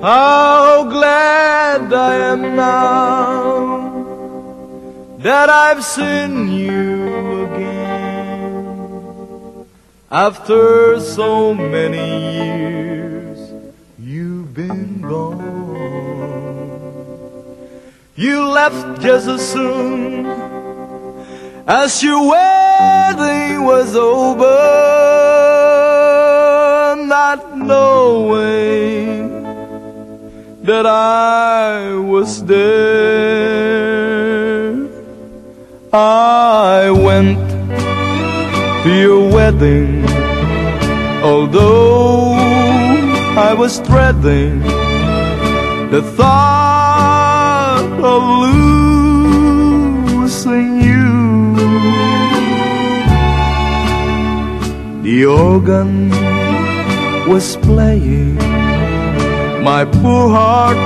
How glad I am now that I've seen you again. After so many years, you've been gone. You left just as soon as your wedding was over, that I was there. I went to your wedding, although I was dreading the thought of losing you. The organ was playing my poor heart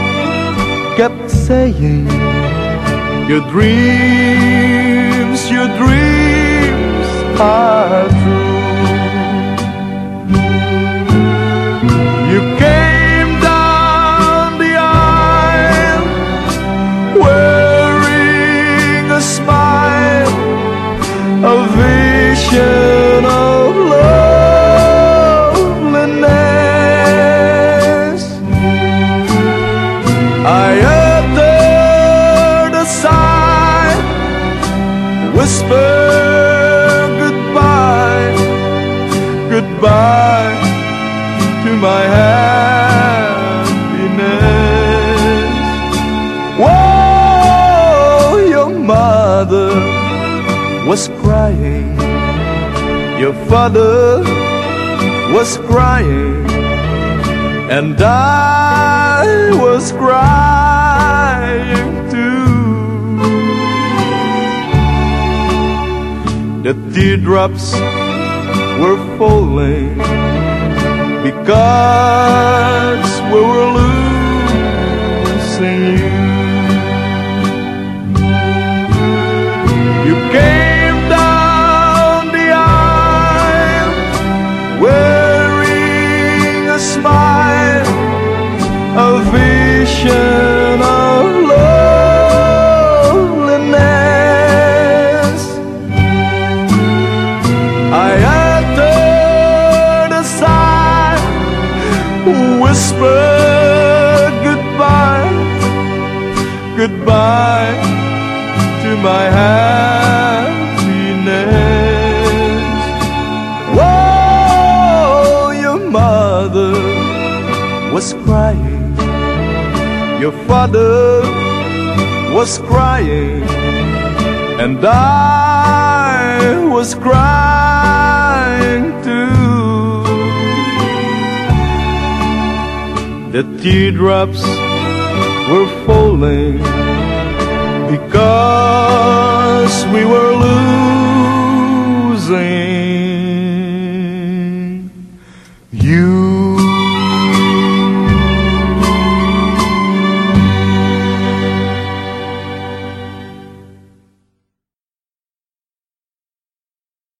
kept saying, Your dreams, whisper goodbye, goodbye to my happiness. Whoa, your mother was crying, your father was crying, and I was crying The teardrops were falling because we were losing you. You came down the aisle wearing a smile, a vision whispered goodbye, goodbye to my happiness. Whoa, your mother was crying, your father was crying, and I was crying The teardrops were falling